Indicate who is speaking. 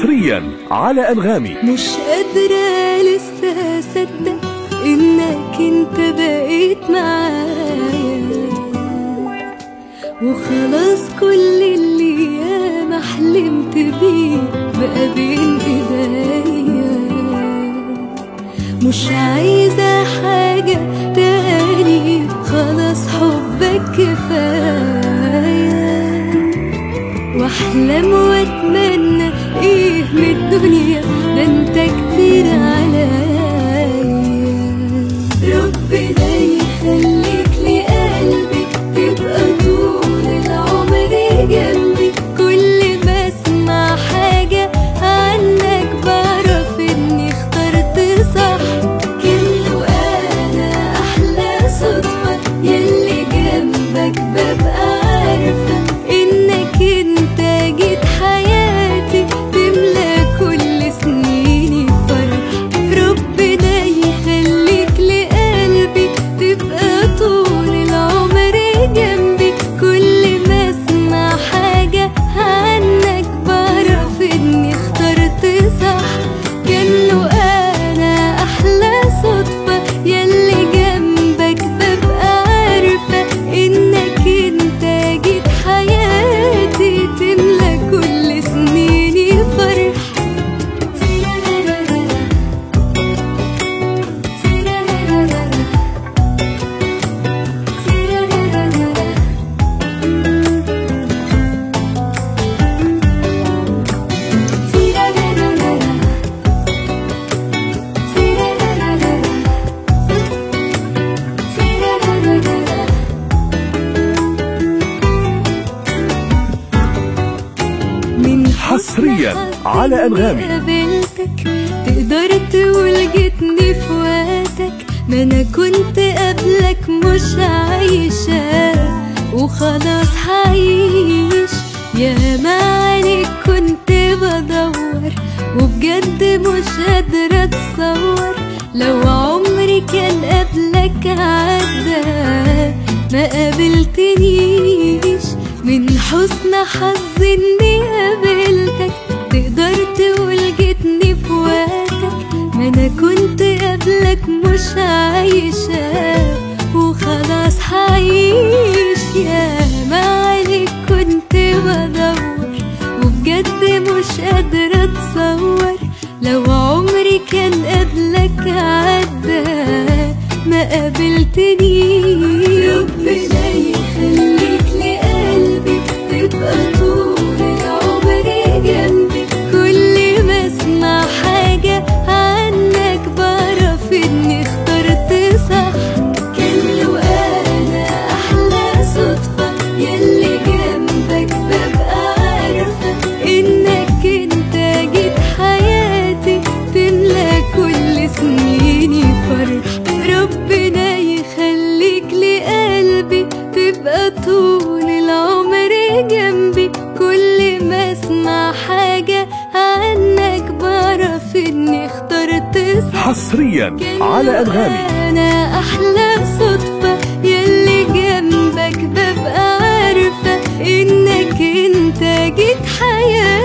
Speaker 1: حصريا على أنغامي.
Speaker 2: مش قادرة لسه أصدق إنك أنت بقيت معايا. وخلاص كل اللي ياما حلمت بيه بقى بين إيديا. مش عايزة حاجة تاني خلاص حبك كفاية. واحلم واتمنى إيه من الدنيا ده انت كتير عليا. ربنا يخليك لقلبي تبقى طول العمر جنبي كل ما اسمع حاجة عنك بعرف اني اخترت صح. كله أنا أحلى صدفة يلي جنبك ببقى
Speaker 1: حصرياً على أنغامي.
Speaker 2: قابلتك تقدر تقول جيتني في وقتك ما أنا كنت قبلك مش عايشة وخلاص هعيش. يا ما عليك كنت بدور وبجد مش قادرة أتصور. لو عمري كان قبلك عدى ما قابلتنيش. من حسن حظي إني أنا كنت قبلك مش عايشة وخلاص هعيش. يا ما عليك كنت بدور وبجد مش قادرة اتصور. لو عمري كان قبلك عدى ما قابلتنيش.
Speaker 1: على أنغامي
Speaker 2: أنا أحلى صدفة يلي جنبك ببقى عارفة إنك انت جيت حياتي